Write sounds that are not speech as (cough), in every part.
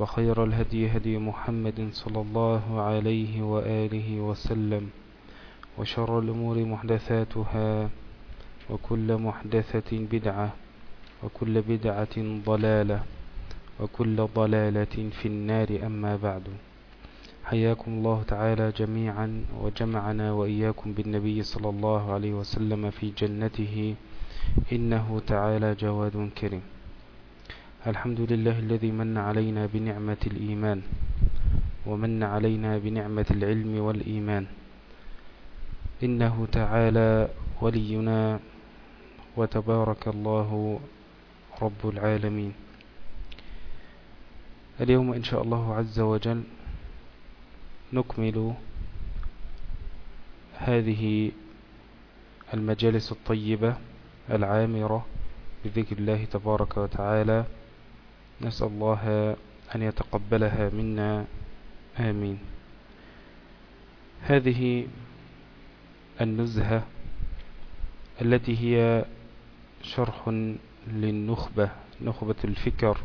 وخير الهدي هدي محمد صلى الله عليه وآله وسلم وشر الأمور محدثاتها وكل محدثة بدعة وكل بدعة ضلالة وكل ضلالة في النار أما بعد. حياكم الله تعالى جميعا وجمعنا وإياكم بالنبي صلى الله عليه وسلم في جنته إنه تعالى جواد كريم. الحمد لله الذي من علينا بنعمة الإيمان ومن علينا بنعمة العلم والإيمان. إنه تعالى ولينا وتبارك الله رب العالمين. اليوم إن شاء الله عز وجل نكمل هذه المجالس الطيبة العامرة بذكر الله تبارك وتعالى. نسأل الله أن يتقبلها منا. آمين. هذه النزهة التي هي شرح للنخبة نخبة الفكر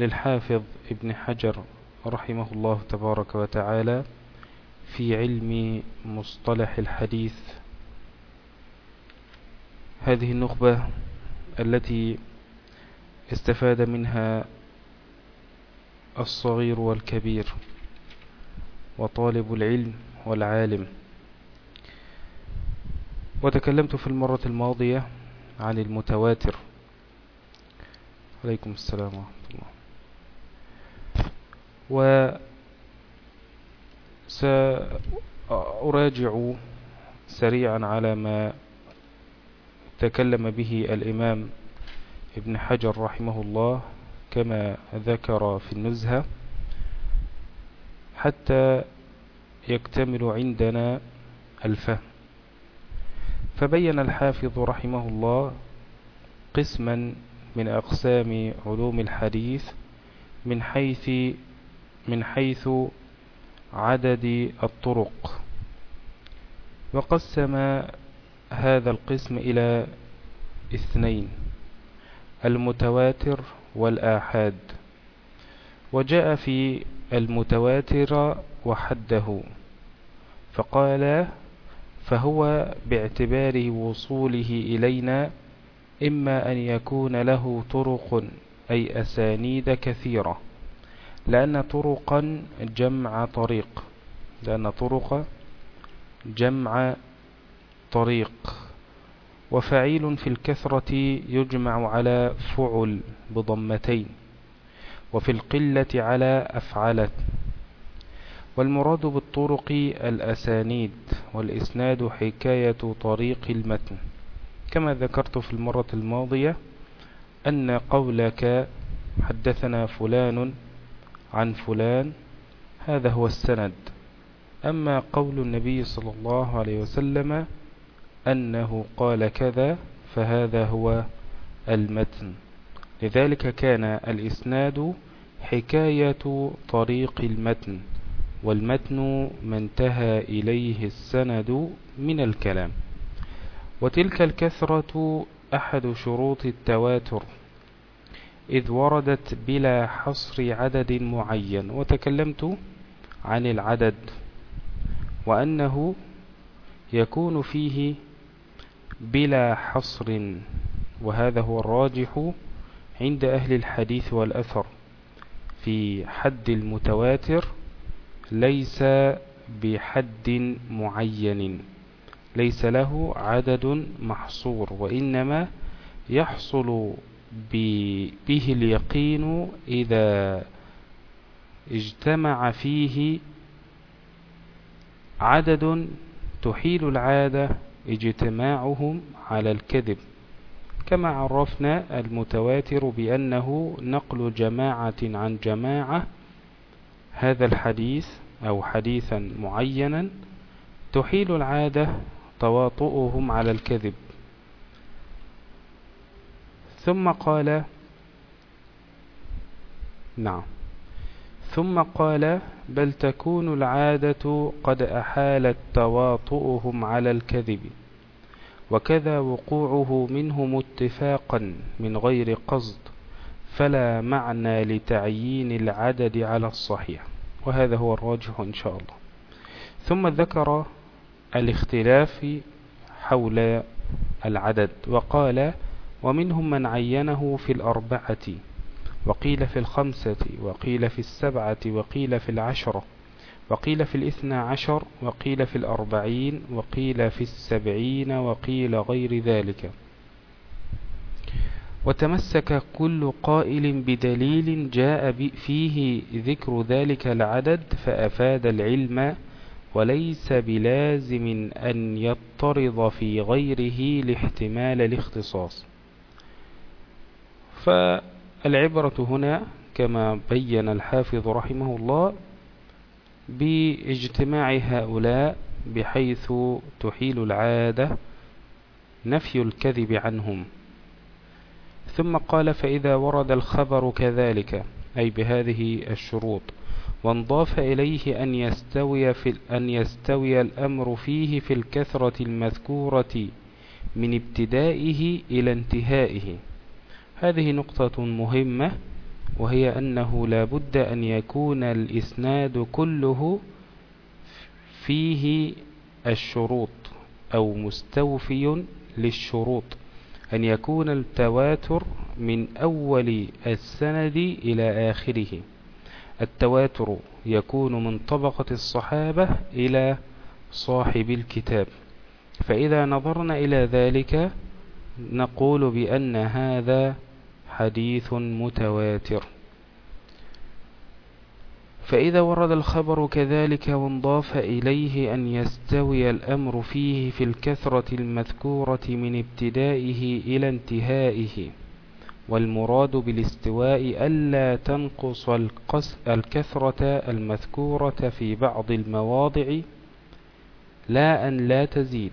للحافظ ابن حجر رحمه الله تبارك وتعالى في علم مصطلح الحديث. هذه النخبة التي استفاد منها الصغير والكبير وطالب العلم والعالم. وتكلمت في المرة الماضية عن المتواتر. عليكم السلام ورحمة الله. وسأراجع سريعا على ما تكلم به الإمام ابن حجر رحمه الله كما ذكر في النزهة حتى يكتمل عندنا الفهم. فبين الحافظ رحمه الله قسما من أقسام علوم الحديث من حيث من حيث عدد الطرق. وقسم هذا القسم إلى اثنين. المتواتر والآحاد. وجاء في المتواتر وحده فقال فهو باعتبار وصوله إلينا إما أن يكون له طرق أي أسانيد كثيرة لأن طرقا جمع طريق لأن طرق جمع طريق. وفعيل في الكثرة يجمع على فعل بضمتين وفي القلة على أفعلت والمراد بالطرق الأسانيد والإسناد حكاية طريق المتن. كما ذكرت في المرة الماضية أن قولك حدثنا فلان عن فلان هذا هو السند. أما قول النبي صلى الله عليه وسلم أنه قال كذا فهذا هو المتن. لذلك كان الإسناد حكاية طريق المتن والمتن ما انتهى إليه السند من الكلام. وتلك الكثرة أحد شروط التواتر إذ وردت بلا حصر عدد معين. وتكلمت عن العدد وأنه يكون فيه بلا حصر وهذا هو الراجح عند أهل الحديث والأثر. في حد المتواتر ليس بحد معين ليس له عدد محصور وإنما يحصل به اليقين إذا اجتمع فيه عدد تحيل العادة اجتماعهم على الكذب كما عرفنا المتواتر بأنه نقل جماعة عن جماعة. هذا الحديث أو حديثا معينا تحيل العادة تواطؤهم على الكذب. ثم قال نعم. ثم قال بل تكون العادة قد أحالت تواطؤهم على الكذب وكذا وقوعه منهم اتفاقا من غير قصد فلا معنى لتعيين العدد على الصحيح. وهذا هو الراجح إن شاء الله. ثم ذكر الاختلاف حول العدد وقال ومنهم من عينه في الأربعة. وقيل في الخمسة وقيل في السبعة وقيل في العشرة وقيل في الاثنى عشر وقيل في الأربعين وقيل في السبعين وقيل غير ذلك. وتمسك كل قائل بدليل جاء فيه ذكر ذلك العدد فأفاد العلم وليس بلازم أن يضطرد في غيره لاحتمال الاختصاص. فالعبرة هنا كما بين الحافظ رحمه الله باجتماع هؤلاء بحيث تحيل العادة نفي الكذب عنهم. ثم قال فإذا ورد الخبر كذلك أي بهذه الشروط. وانضاف إليه أن يستوي, في أن يستوي الأمر فيه في الكثرة المذكورة من ابتدائه إلى انتهائه. هذه نقطة مهمة وهي أنه لا بد أن يكون الإسناد كله فيه الشروط أو مستوفي للشروط. أن يكون التواتر من أول السند إلى آخره. التواتر يكون من طبقة الصحابة إلى صاحب الكتاب. فإذا نظرنا إلى ذلك نقول بأن هذا حديث متواتر. فإذا ورد الخبر كذلك وانضاف إليه أن يستوي الأمر فيه في الكثرة المذكورة من ابتدائه إلى انتهائه والمراد بالاستواء ألا تنقص الكثرة المذكورة في بعض المواضع لا أن لا تزيد.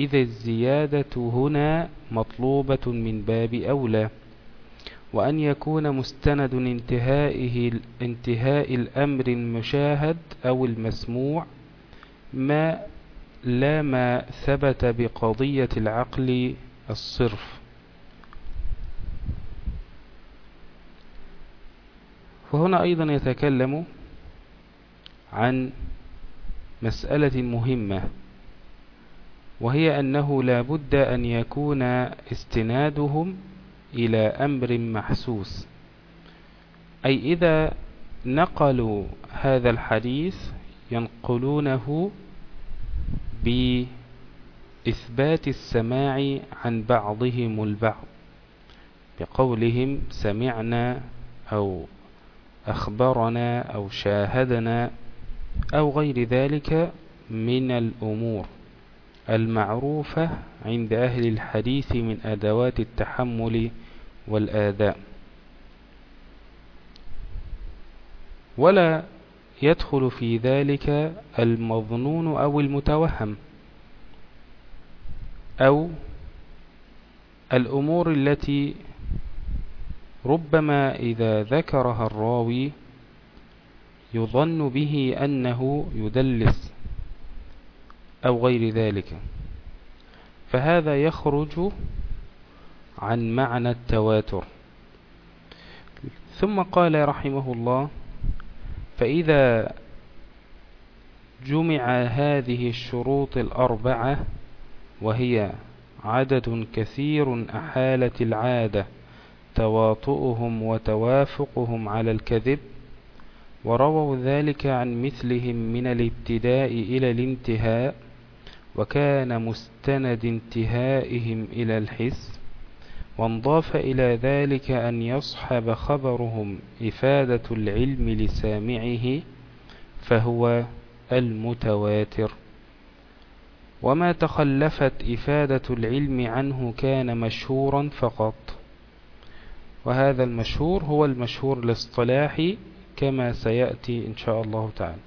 إذا الزيادة هنا مطلوبة من باب أولى وأن يكون مستند انتهائه انتهاء الأمر المشاهد أو المسموع ما لا ما ثبت بقضية العقل الصرف. وهنا أيضا يتكلم عن مسألة مهمة. وهي أنه لا بد أن يكون استنادهم إلى أمر محسوس. أي إذا نقلوا هذا الحديث ينقلونه بإثبات السماع عن بعضهم البعض بقولهم سمعنا أو أخبرنا أو شاهدنا أو غير ذلك من الأمور. المعروفة عند أهل الحديث من أدوات التحمل والآداء ولا يدخل في ذلك المظنون أو المتوهم أو الأمور التي ربما إذا ذكرها الراوي يظن به أنه يدلس. أو غير ذلك. فهذا يخرج عن معنى التواتر. ثم قال رحمه الله فإذا جمع هذه الشروط الأربعة وهي عدد كثير أحالت العادة تواطؤهم وتوافقهم على الكذب ورووا ذلك عن مثلهم من الابتداء إلى الانتهاء وكان مستند انتهائهم إلى الحس وانضاف إلى ذلك أن يصحب خبرهم إفادة العلم لسامعه فهو المتواتر. وما تخلفت إفادة العلم عنه كان مشهورا فقط. وهذا المشهور هو المشهور الاصطلاحي كما سيأتي إن شاء الله تعالى.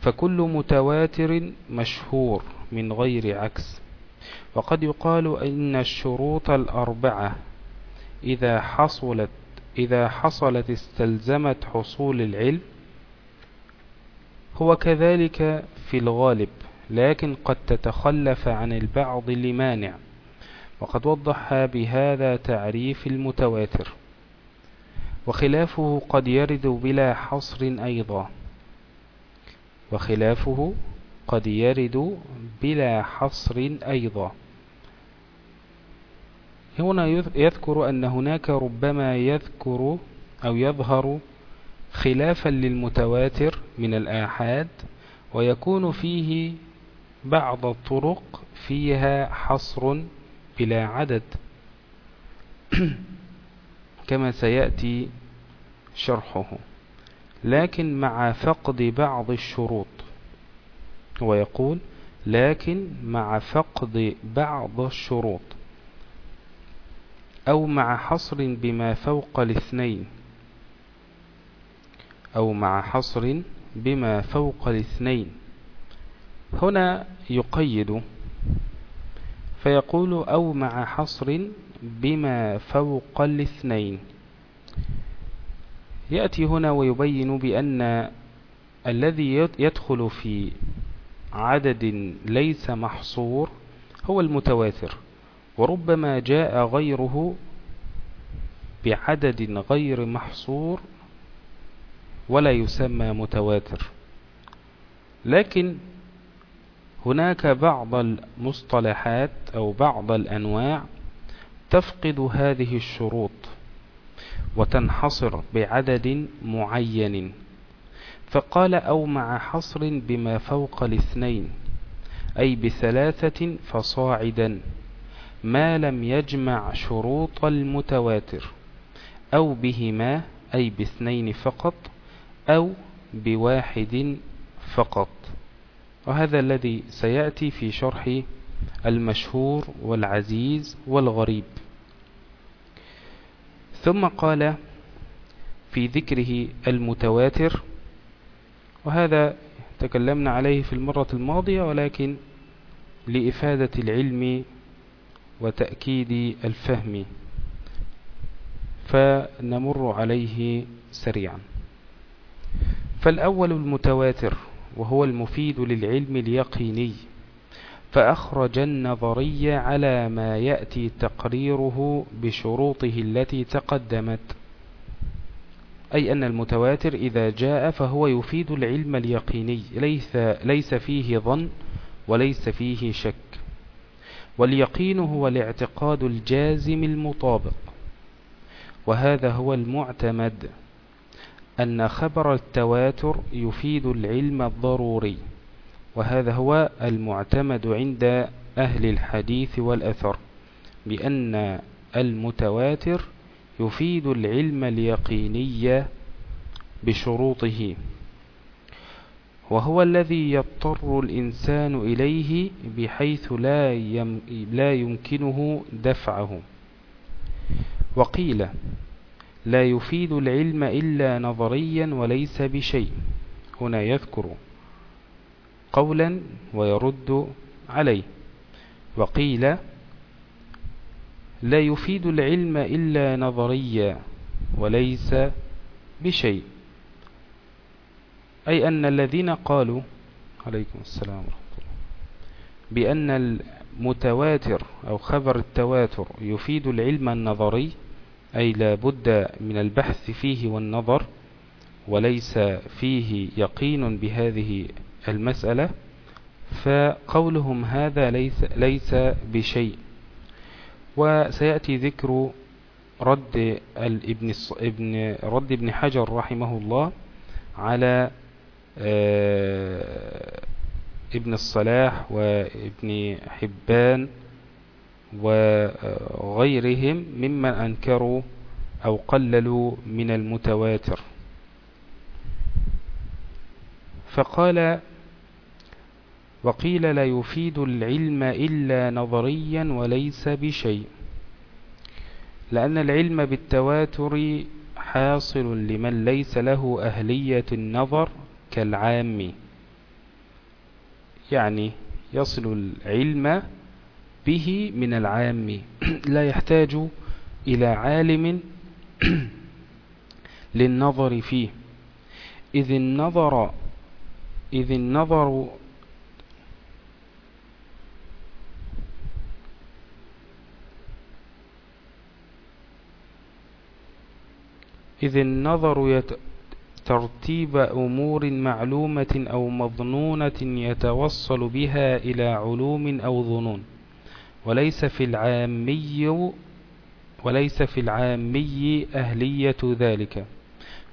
فكل متواتر مشهور. من غير عكس. وقد يقال إن الشروط الأربعة إذا حصلت إذا حصلت استلزمت حصول العلم هو كذلك في الغالب لكن قد تتخلف عن البعض لمانع. وقد وضح بهذا تعريف المتواتر. وخلافه قد يرد بلا حصر أيضا. وخلافه قد يرد بلا حصر أيضا. هنا يذكر أن هناك ربما يذكر أو يظهر خلافا للمتواتر من الآحاد ويكون فيه بعض الطرق فيها حصر بلا عدد. (clears throat) كما سيأتي شرحه. لكن مع فقد بعض الشروط ويقول لكن مع فقد بعض الشروط أو مع حصر بما فوق الاثنين أو مع حصر بما فوق الاثنين. هنا يقيد فيقول أو مع حصر بما فوق الاثنين. يأتي هنا ويبين بأن الذي يدخل في عدد ليس محصور هو المتواتر. وربما جاء غيره بعدد غير محصور ولا يسمى متواتر. لكن هناك بعض المصطلحات أو بعض الأنواع تفقد هذه الشروط وتنحصر بعدد معين. فقال أو مع حصر بما فوق الاثنين أي بثلاثة فصاعدا ما لم يجمع شروط المتواتر أو بهما أي باثنين فقط أو بواحد فقط. وهذا الذي سيأتي في شرح المشهور والعزيز والغريب. ثم قال في ذكره المتواتر وهذا تكلمنا عليه في المرة الماضية ولكن لإفادة العلم وتأكيد الفهم. فنمر عليه سريعا. فالأول المتواتر وهو المفيد للعلم اليقيني. فأخرج النظرية على ما يأتي تقريره بشروطه التي تقدمت. أي أن المتواتر إذا جاء فهو يفيد العلم اليقيني ليس, ليس فيه ظن وليس فيه شك. واليقين هو الاعتقاد الجازم المطابق. وهذا هو المعتمد أن خبر التواتر يفيد العلم الضروري. وهذا هو المعتمد عند أهل الحديث والأثر بأن المتواتر يفيد العلم اليقيني بشروطه وهو الذي يضطر الإنسان إليه بحيث لا, يم لا يمكنه دفعه. وقيل لا يفيد العلم إلا نظريا وليس بشيء. هنا يذكر قولا ويرد عليه. وقيل لا يفيد العلم إلا نظريا وليس بشيء. أي أن الذين قالوا عليكم السلام ورحمة الله بأن المتواتر أو خبر التواتر يفيد العلم النظري أي لا بد من البحث فيه والنظر وليس فيه يقين بهذه المسألة فقولهم هذا ليس, ليس بشيء. وسيأتي ذكر رد ابن ابن رد ابن حجر رحمه الله على آه، ابن الصلاح وابن حبان وغيرهم ممن أنكروا أو قللوا من المتواتر. فقال وقيل لا يفيد العلم إلا نظريا وليس بشيء لأن العلم بالتواتر حاصل لمن ليس له أهلية النظر كالعام يعني يصل العلم به من العام (clears throat) لا يحتاج إلى عالم (clears throat) للنظر فيه. إذ النظر إذ النظر إذ النظر ترتيب أمور معلومة أو مظنونة يتوصل بها إلى علوم أو ظنون. وليس في العامي وليس في العامي أهلية ذلك.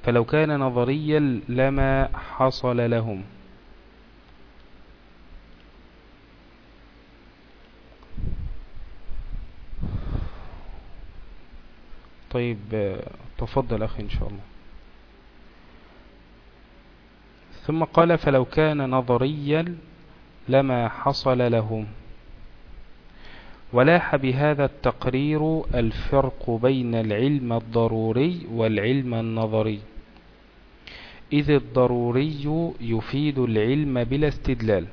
فلو كان نظريا لما حصل لهم. طيب تفضل أخي إن شاء الله. ثم قال فلو كان نظريا لما حصل لهم. ولاح بهذا التقرير الفرق بين العلم الضروري والعلم النظري. إذ الضروري يفيد العلم بلا استدلال.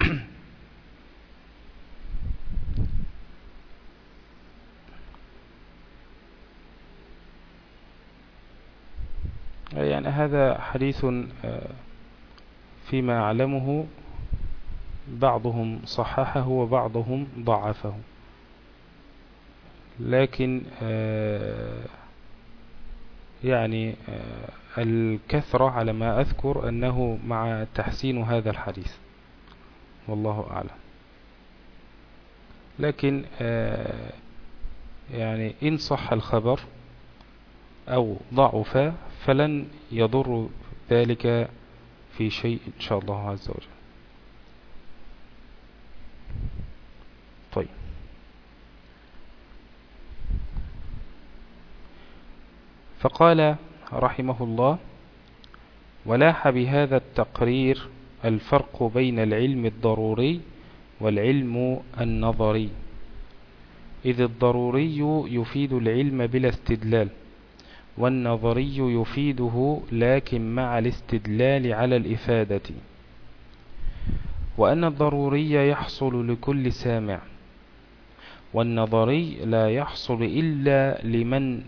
(clears throat) يعني هذا حديث آه، فيما أعلمه بعضهم صححه وبعضهم ضعفه. لكن آه، يعني آه، الكثرة على ما أذكر أنه مع تحسين هذا الحديث. والله أعلم. لكن يعني إن صح الخبر أو ضعف فلن يضر ذلك في شيء إن شاء الله عز وجل. طيب. فقال رحمه الله ولاح بهذا التقرير الفرق بين العلم الضروري والعلم النظري. إذ الضروري يفيد العلم بلا استدلال. والنظري يفيده لكن مع الاستدلال على الإفادة. وأن الضروري يحصل لكل سامع. والنظري لا يحصل إلا لمن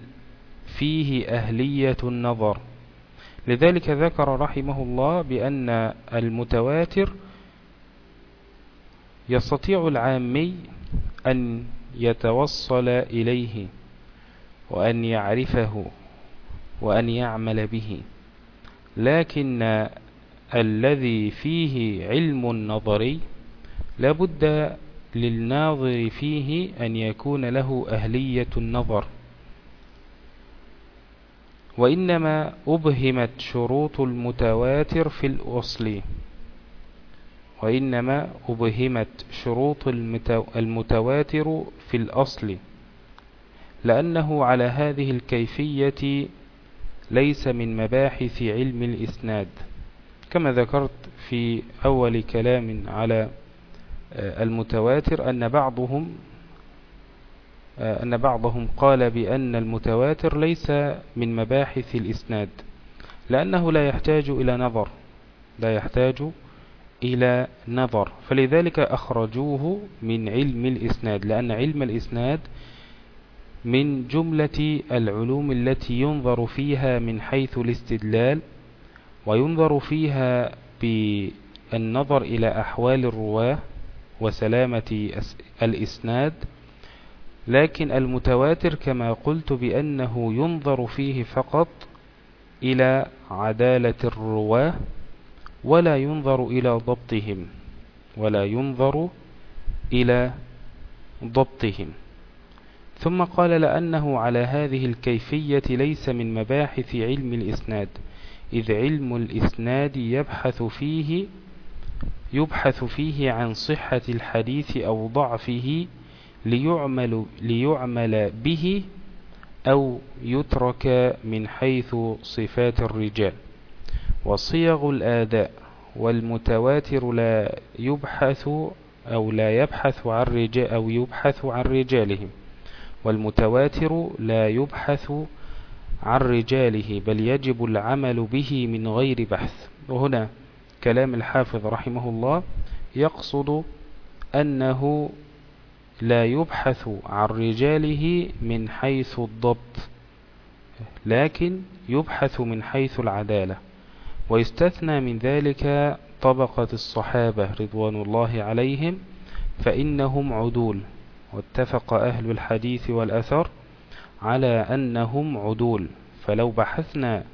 فيه أهلية النظر. لذلك ذكر رحمه الله بأن المتواتر يستطيع العامي أن يتوصل إليه وأن يعرفه. وأن يعمل به. لكن الذي فيه علم نظري لابد للناظر فيه أن يكون له أهلية النظر. وإنما أبهمت شروط المتواتر في الأصل. وإنما أبهمت شروط المتواتر في الأصل. لأنه على هذه الكيفية ليس من مباحث علم الإسناد كما ذكرت في أول كلام على آه، المتواتر أن بعضهم آه، أن بعضهم قال بأن المتواتر ليس من مباحث الإسناد لأنه لا يحتاج إلى نظر لا يحتاج إلى نظر فلذلك أخرجوه من علم الإسناد لأن علم الإسناد من جملة العلوم التي ينظر فيها من حيث الاستدلال وينظر فيها بالنظر إلى أحوال الرواة وسلامة الإسناد. لكن المتواتر كما قلت بأنه ينظر فيه فقط إلى عدالة الرواة ولا ينظر إلى ضبطهم ولا ينظر إلى ضبطهم. ثم قال لأنه على هذه الكيفية ليس من مباحث علم الإسناد إذ علم الإسناد يبحث فيه يبحث فيه عن صحة الحديث أو ضعفه ليعمل, ليعمل به أو يترك من حيث صفات الرجال. وصيغ الآداء والمتواتر لا يبحث أو لا يبحث عن رجال أو يبحث عن رجالهم. والمتواتر لا يبحث عن رجاله بل يجب العمل به من غير بحث. وهنا كلام الحافظ رحمه الله يقصد أنه لا يبحث عن رجاله من حيث الضبط لكن يبحث من حيث العدالة. ويستثنى من ذلك طبقة الصحابة رضوان الله عليهم فإنهم عدول. واتفق أهل الحديث والأثر على أنهم عدول. فلو بحثنا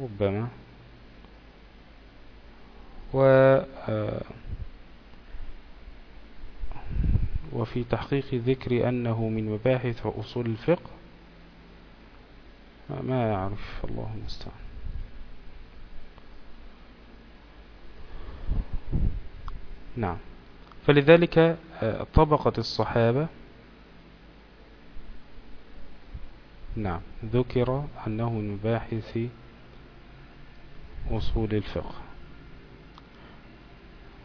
ربما و آه، وفي تحقيق ذكر أنه من مباحث أصول الفقه ما يعرف. الله المستعان. نعم. فلذلك آه، طبقة الصحابة. نعم. ذكر أنه من مباحث أصول الفقه.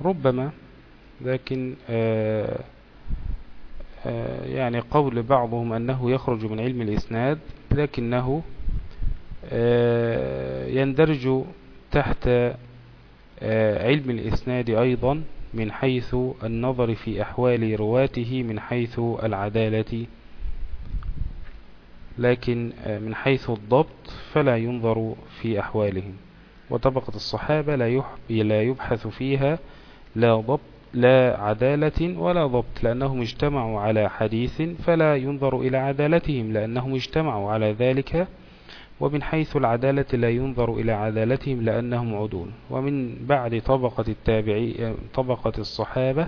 ربما لكن آه، آه، يعني قول بعضهم أنه يخرج من علم الإسناد لكنه آه، يندرج تحت علم الإسناد أيضا من حيث النظر في أحوال رواته من حيث العدالة لكن من حيث الضبط فلا ينظر في أحوالهم. وطبقة الصحابة لا يبحث فيها لا ضبط لا عدالة ولا ضبط لأنهم اجتمعوا على حديث فلا ينظر إلى عدالتهم لأنهم اجتمعوا على ذلك ومن حيث العدالة لا ينظر إلى عدالتهم لأنهم عدول. ومن بعد طبقة التابعي طبقة الصحابة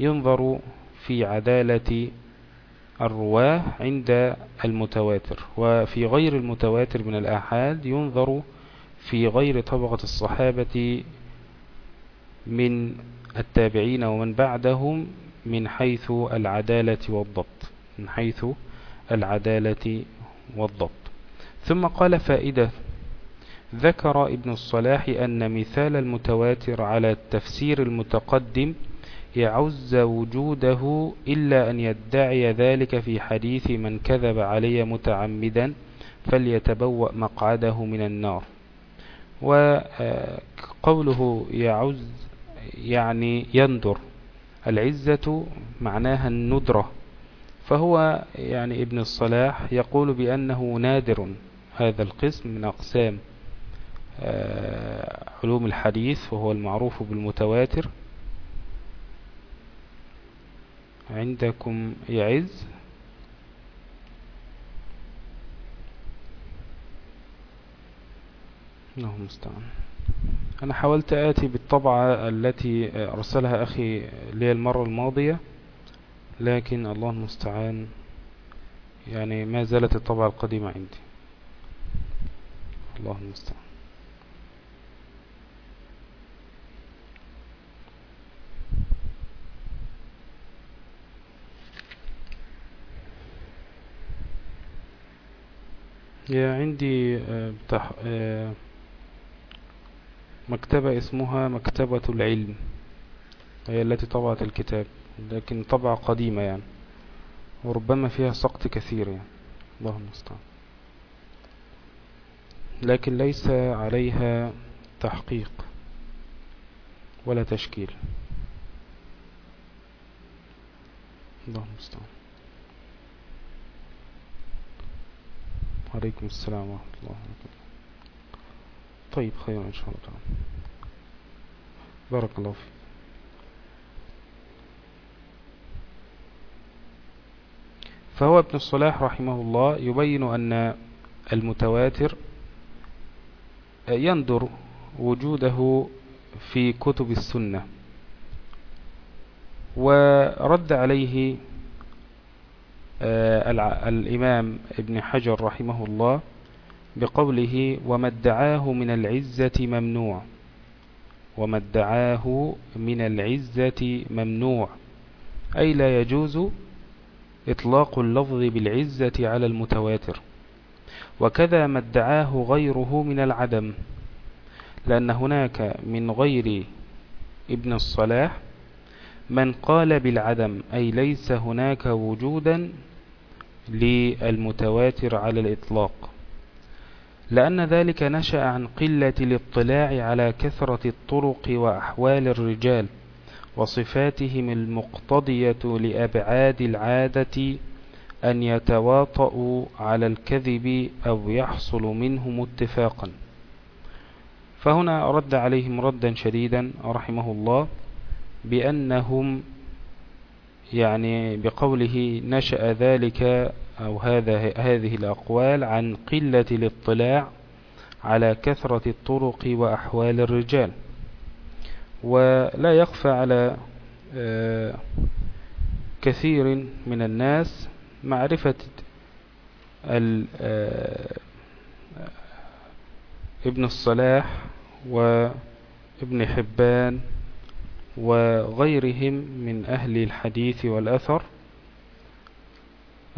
ينظر في عدالة الرواة عند المتواتر وفي غير المتواتر من الآحاد ينظر في غير طبقة الصحابة من التابعين ومن بعدهم من حيث العدالة والضبط. من حيث العدالة والضبط. ثم قال فائدة. ذكر ابن الصلاح أن مثال المتواتر على التفسير المتقدم يعز وجوده إلا أن يدعي ذلك في حديث من كذب علي متعمدا فليتبوأ مقعده من النار. وقوله يعز يعني يندر. العزة معناها الندرة. فهو يعني ابن الصلاح يقول بأنه نادر هذا القسم من أقسام آه، علوم الحديث وهو المعروف بالمتواتر. عندكم يعز؟ الله المستعان. أنا حاولت آتي بالطبعة التي أرسلها أخي لي المرة الماضية لكن الله المستعان يعني ما زالت الطبعة القديمة عندي. الله المستعان. يا عندي آه، بتح... آه، مكتبة اسمها مكتبة العلم. هي التي طبعت الكتاب لكن طبعة قديمة يعني وربما فيها سقط كثير يعني. الله المستعان لكن ليس عليها تحقيق ولا تشكيل. الله المستعان عليكم السلام ورحمة الله وبركاته. طيب خير إن شاء الله. تعالى بارك الله فيك. فهو ابن الصلاح رحمه الله يبين أن المتواتر يندر وجوده في كتب السنة ورد عليه آه، الإمام ابن حجر رحمه الله بقوله وما ادعاه من العزة ممنوع. وما ادعاه من العزة ممنوع. أي لا يجوز إطلاق اللفظ بالعزة على المتواتر. وكذا ما ادعاه غيره من العدم. لأن هناك من غير ابن الصلاح من قال بالعدم أي ليس هناك وجودا للمتواتر على الإطلاق. لأن ذلك نشأ عن قلة الاطلاع على كثرة الطرق وأحوال الرجال وصفاتهم المقتضية لأبعاد العادة أن يتواطؤوا على الكذب أو يحصل منهم اتفاقا. فهنا رد عليهم ردا شديدا رحمه الله بأنهم يعني بقوله نشأ ذلك أو هذا هذه الأقوال عن قلة الاطلاع على كثرة الطرق وأحوال الرجال. ولا يخفى على آه، كثير من الناس معرفة آه، ابن الصلاح وابن حبان وغيرهم من أهل الحديث والأثر.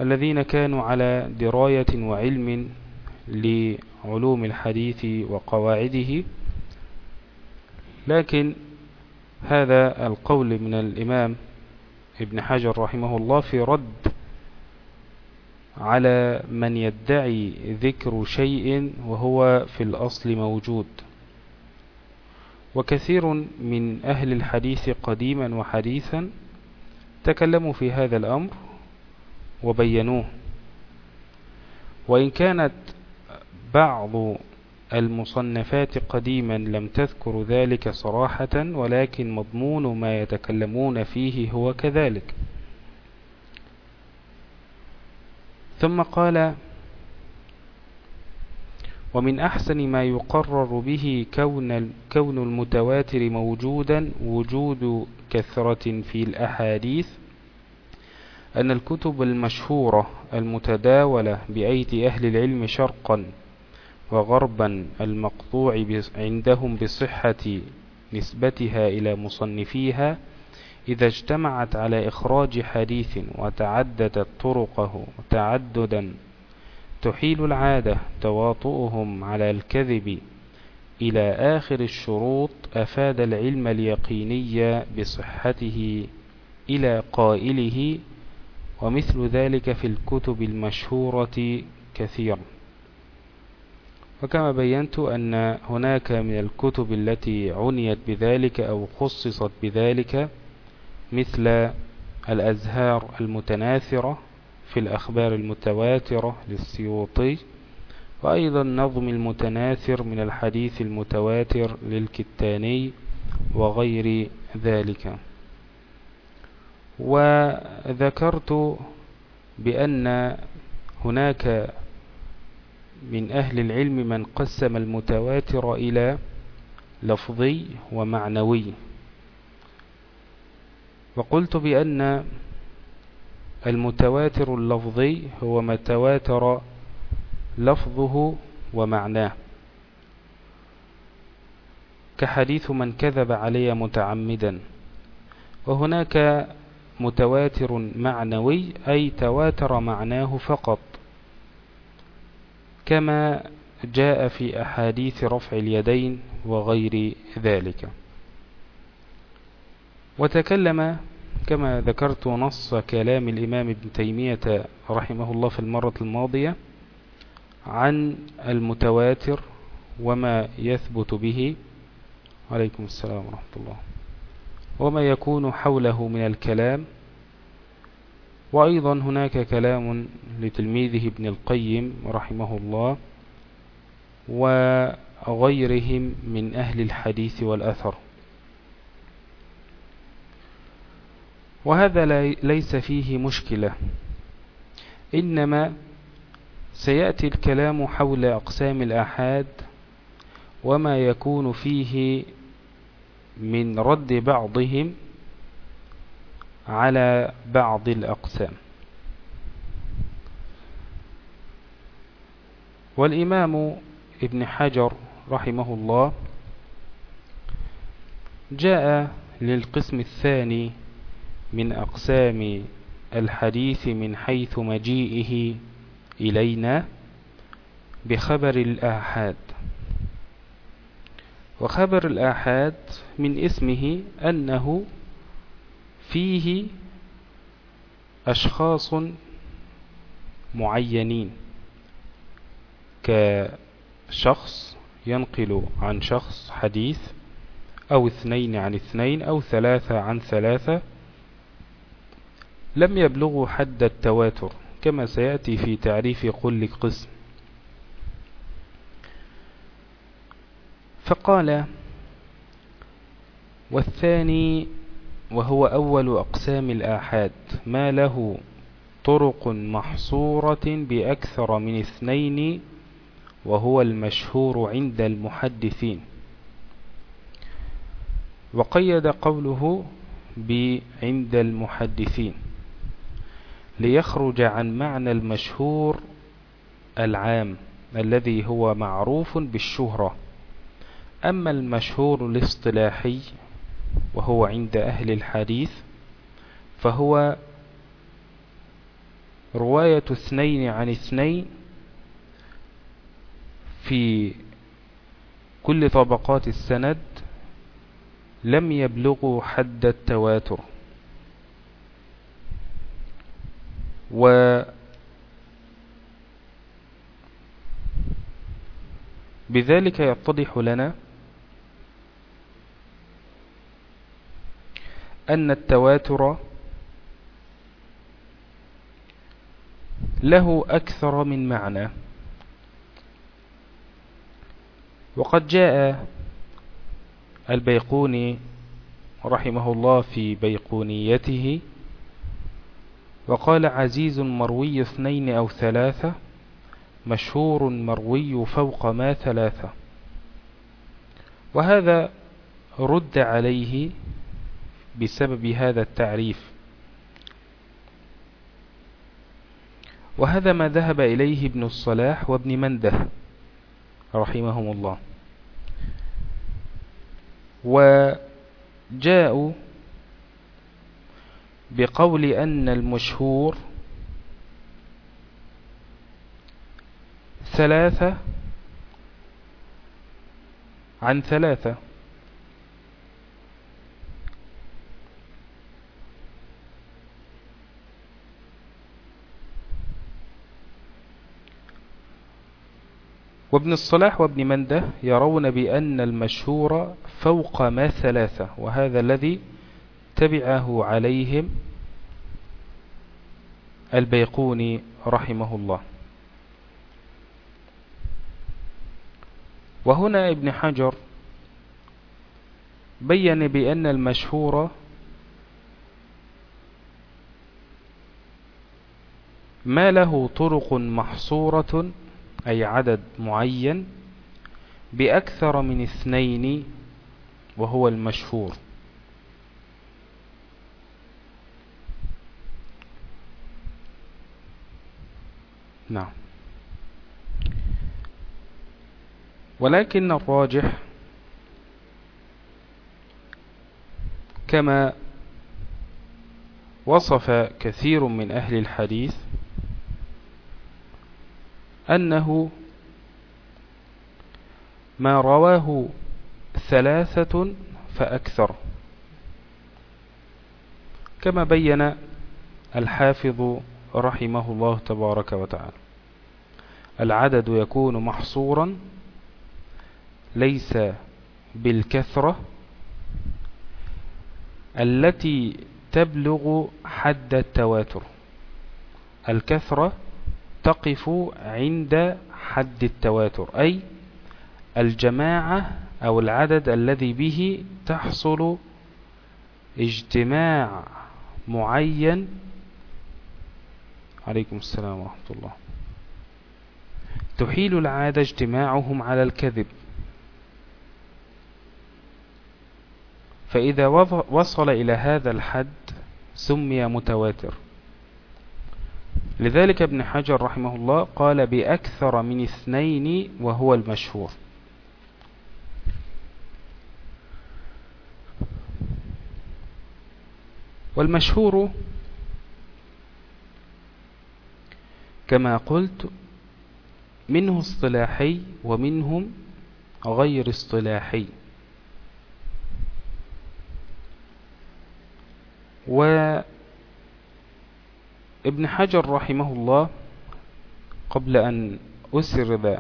الذين كانوا على دراية وعلم لعلوم الحديث وقواعده. لكن هذا القول من الإمام ابن حجر رحمه الله في رد على من يدعي ذكر شيء وهو في الأصل موجود. وكثير من أهل الحديث قديما وحديثا تكلموا في هذا الأمر وبينوه. وإن كانت بعض المصنفات قديما لم تذكر ذلك صراحة ولكن مضمون ما يتكلمون فيه هو كذلك. ثم قال ومن أحسن ما يقرر به كون, كون المتواتر موجودا وجود كثرة في الأحاديث أن الكتب المشهورة المتداولة بأيدي أهل العلم شرقا وغربا المقطوع عندهم بصحة نسبتها إلى مصنفيها إذا اجتمعت على إخراج حديث وتعددت طرقه تعددا تحيل العادة تواطؤهم على الكذب إلى آخر الشروط أفاد العلم اليقيني بصحته إلى قائله ومثل ذلك في الكتب المشهورة كثيرا. وكما بينت أن هناك من الكتب التي عنيت بذلك أو خصصت بذلك مثل الأزهار المتناثرة في الأخبار المتواترة للسيوطي وأيضا نظم المتناثر من الحديث المتواتر للكتاني وغير ذلك. وذكرت بأن هناك من أهل العلم من قسم المتواتر إلى لفظي ومعنوي. وقلت بأن المتواتر اللفظي هو ما تواتر لفظه ومعناه. كحديث من كذب علي متعمدا. وهناك متواتر معنوي أي تواتر معناه فقط. كما جاء في أحاديث رفع اليدين وغير ذلك. وتكلم كما ذكرت نص كلام الإمام ابن تيمية رحمه الله في المرة الماضية عن المتواتر وما يثبت به. عليكم السلام ورحمة الله. وما يكون حوله من الكلام. وأيضا هناك كلام لتلميذه ابن القيم رحمه الله غيرهم من أهل الحديث والأثر. وهذا ليس فيه مشكلة إنما سيأتي الكلام حول أقسام الآحاد وما يكون فيه من رد بعضهم على بعض الأقسام. والإمام ابن حجر رحمه الله جاء للقسم الثاني من أقسام الحديث من حيث مجيئه إلينا بخبر الآحاد. وخبر الآحاد من اسمه أنه فيه أشخاص معينين كشخص ينقل عن شخص حديث أو اثنين عن اثنين أو ثلاثة عن ثلاثة لم يبلغوا حد التواتر كما سيأتي في تعريف كل قسم فقال والثاني وهو أول أقسام الآحاد ما له طرق محصورة بأكثر من اثنين وهو المشهور عند المحدثين. وقيد قوله بعند المحدثين ليخرج عن معنى المشهور العام الذي هو معروف بالشهرة. أما المشهور الاصطلاحي وهو عند أهل الحديث فهو رواية اثنين عن اثنين في كل طبقات السند لم يبلغوا حد التواتر. و بذلك يتضح لنا أن التواتر له أكثر من معنى. وقد جاء البيقوني رحمه الله في بيقونيته وقال عزيز مروي اثنين أو ثلاثة مشهور مروي فوق ما ثلاثة. وهذا رد عليه بسبب هذا التعريف. وهذا ما ذهب إليه ابن الصلاح وابن مندة رحمهم الله. وجاءوا بقول أن المشهور ثلاثة عن ثلاثة. وابن الصلاح وابن منده يرون بأن المشهور فوق ما ثلاثة وهذا الذي تبعه عليهم البيقوني رحمه الله. وهنا ابن حجر بين بأن المشهور ما له طرق محصورة أي عدد معين بأكثر من اثنين وهو المشهور. نعم. ولكن الراجح كما وصف كثير من أهل الحديث أنه ما رواه ثلاثة فأكثر. كما بين الحافظ رحمه الله تبارك وتعالى العدد يكون محصورا ليس بالكثرة التي تبلغ حد التواتر. الكثرة تقف عند حد التواتر أي الجماعة أو العدد الذي به تحصل اجتماع معين. عليكم السلام ورحمة الله. تحيل العادة اجتماعهم على الكذب. فإذا وصل إلى هذا الحد سمي متواتر. لذلك ابن حجر رحمه الله قال بأكثر من اثنين وهو المشهور. والمشهور كما قلت منه اصطلاحي ومنهم غير اصطلاحي. وابن حجر رحمه الله قبل أن أسرد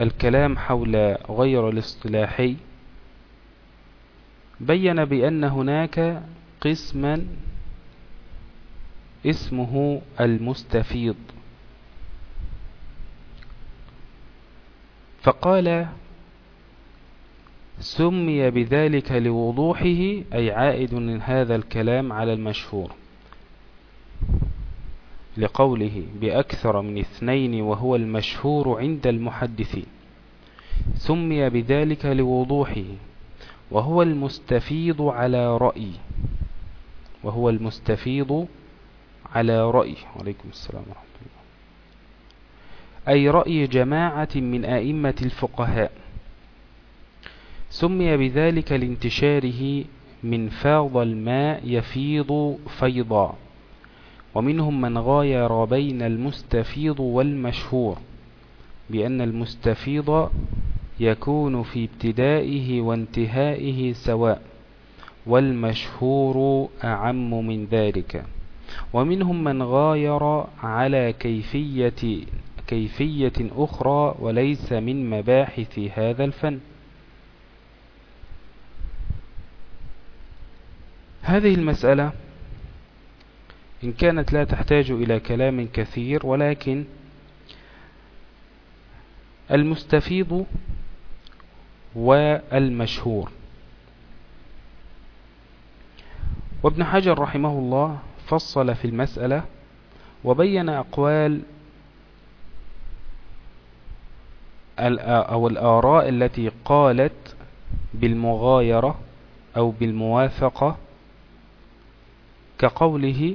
الكلام حول غير الاصطلاحي بين بأن هناك قسما اسمه المستفيض. فقال سمي بذلك لوضوحه أي عائد من هذا الكلام على المشهور. لقوله بأكثر من اثنين وهو المشهور عند المحدثين. سمي بذلك لوضوحه وهو المستفيض على رأي. وهو المستفيض على رأي. عليكم السلام ورحمة الله. أي رأي جماعة من أئمة الفقهاء. سمي بذلك لانتشاره من فاض الماء يفيض فيضا. ومنهم من غاير بين المستفيض والمشهور بأن المستفيض يكون في ابتدائه وانتهائه سواء والمشهور أعم من ذلك. ومنهم من غاير على كيفية, كيفية أخرى وليس من مباحث هذا الفن. هذه المسألة إن كانت لا تحتاج إلى كلام كثير ولكن المستفيض والمشهور. وابن حجر رحمه الله فصل في المسألة وبين أقوال أو الآراء التي قالت بالمغايرة أو بالموافقة كقوله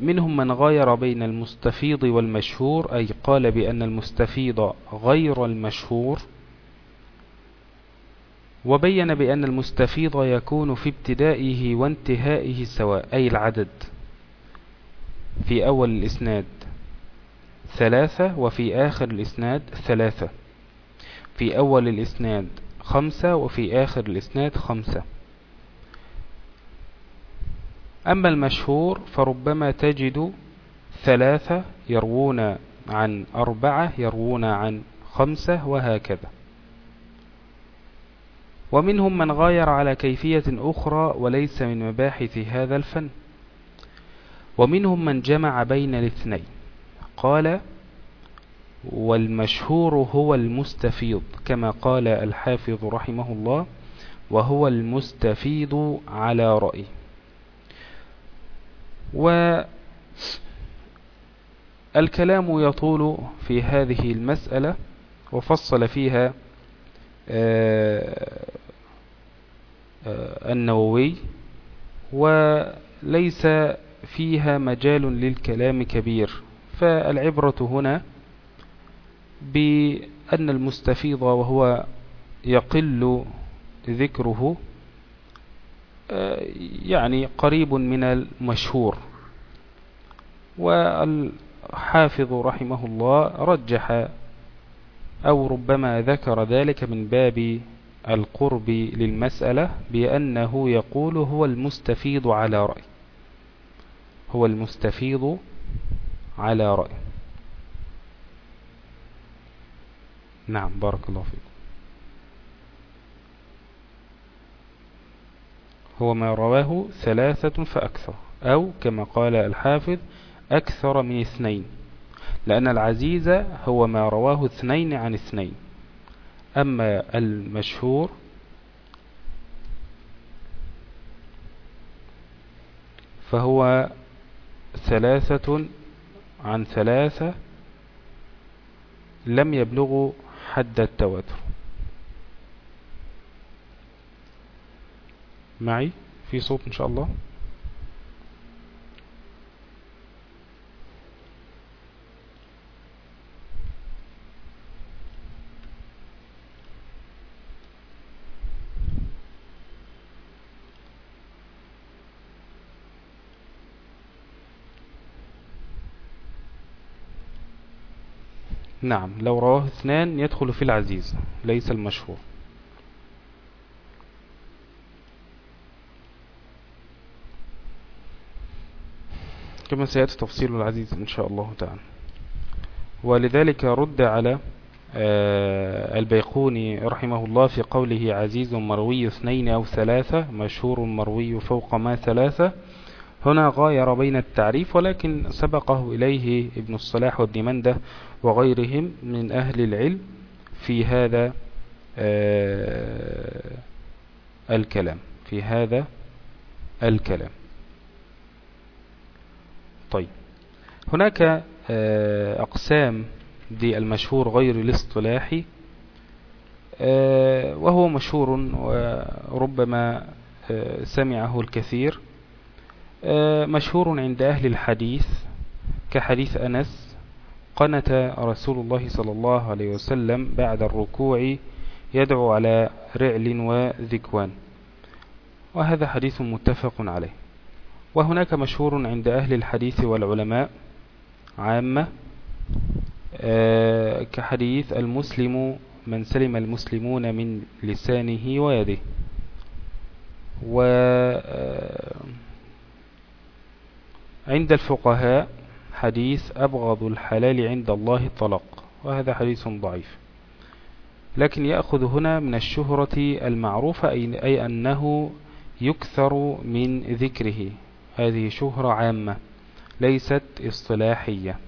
منهم من غاير بين المستفيض والمشهور أي قال بأن المستفيض غير المشهور وبين بأن المستفيض يكون في ابتدائه وانتهائه سواء أي العدد في أول الإسناد ثلاثة وفي آخر الإسناد ثلاثة في أول الإسناد خمسة وفي آخر الإسناد خمسة. أما المشهور فربما تجد ثلاثة يروون عن أربعة يروون عن خمسة وهكذا. ومنهم من غاير على كيفية أخرى وليس من مباحث هذا الفن. ومنهم من جمع بين الاثنين. قال والمشهور هو المستفيض كما قال الحافظ رحمه الله وهو المستفيض على رأي والكلام يطول في هذه المسألة وفصل فيها آه، آه، النووي وليس فيها مجال للكلام كبير. فالعبرة هنا بأن المستفيض وهو يقل ذكره يعني قريب من المشهور. والحافظ رحمه الله رجح أو ربما ذكر ذلك من باب القرب للمسألة بأنه يقول هو المستفيض على رأي. هو المستفيض على رأي. نعم بارك الله فيكم. هو ما رواه ثلاثة فأكثر أو كما قال الحافظ أكثر من اثنين لأن العزيز هو ما رواه اثنين عن اثنين. أما المشهور فهو ثلاثة عن ثلاثة لم يبلغوا حد التواتر. معي في صوت إن شاء الله. نعم لو رواه اثنان يدخل في العزيز ليس المشهور. كما سيأتي تفصيل العزيز إن شاء الله تعالى. ولذلك رد على آه، البيقوني رحمه الله في قوله عزيز مروي اثنين أو ثلاثة مشهور مروي فوق ما ثلاثة. هنا غاير بين التعريف ولكن سبقه إليه ابن الصلاح وابن منده وغيرهم من أهل العلم في هذا آه، الكلام في هذا الكلام. طيب. هناك آه، أقسام دي المشهور غير الاصطلاحي آه، وهو مشهور وربما سمعه الكثير مشهور عند أهل الحديث كحديث أنس قنت رسول الله صلى الله عليه وسلم بعد الركوع يدعو على رعل وذكوان وهذا حديث متفق عليه. وهناك مشهور عند أهل الحديث والعلماء عامة آه، كحديث المسلم من سلم المسلمون من لسانه ويده. و آه، عند الفقهاء حديث أبغض الحلال عند الله الطلاق وهذا حديث ضعيف. لكن يأخذ هنا من الشهرة المعروفة أي أنه يكثر من ذكره. هذه شهرة عامة ليست اصطلاحية.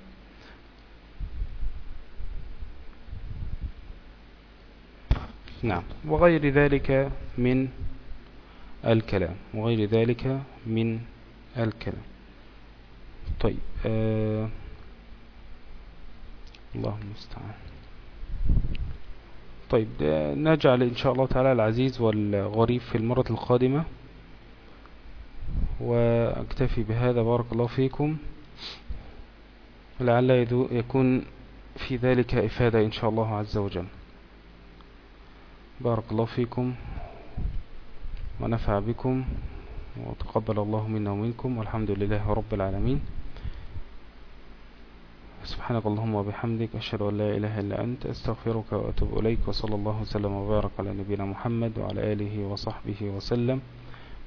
نعم وغير ذلك من الكلام وغير ذلك من الكلام. طيب آه اللهم المستعان. طيب نجعل إن شاء الله تعالى العزيز والغريب في المرة القادمة. وأكتفي بهذا. بارك الله فيكم. لعل يكون في ذلك إفادة إن شاء الله عز وجل. بارك الله فيكم. ونفع بكم. وتقبل الله منا ومنكم. والحمد لله رب العالمين. سبحانك اللهم وبحمدك. أشهد أن لا إله إلا أنت. أستغفرك وأتوب إليك. وصلى الله وسلم وبارك على نبينا محمد وعلى آله وصحبه وسلم.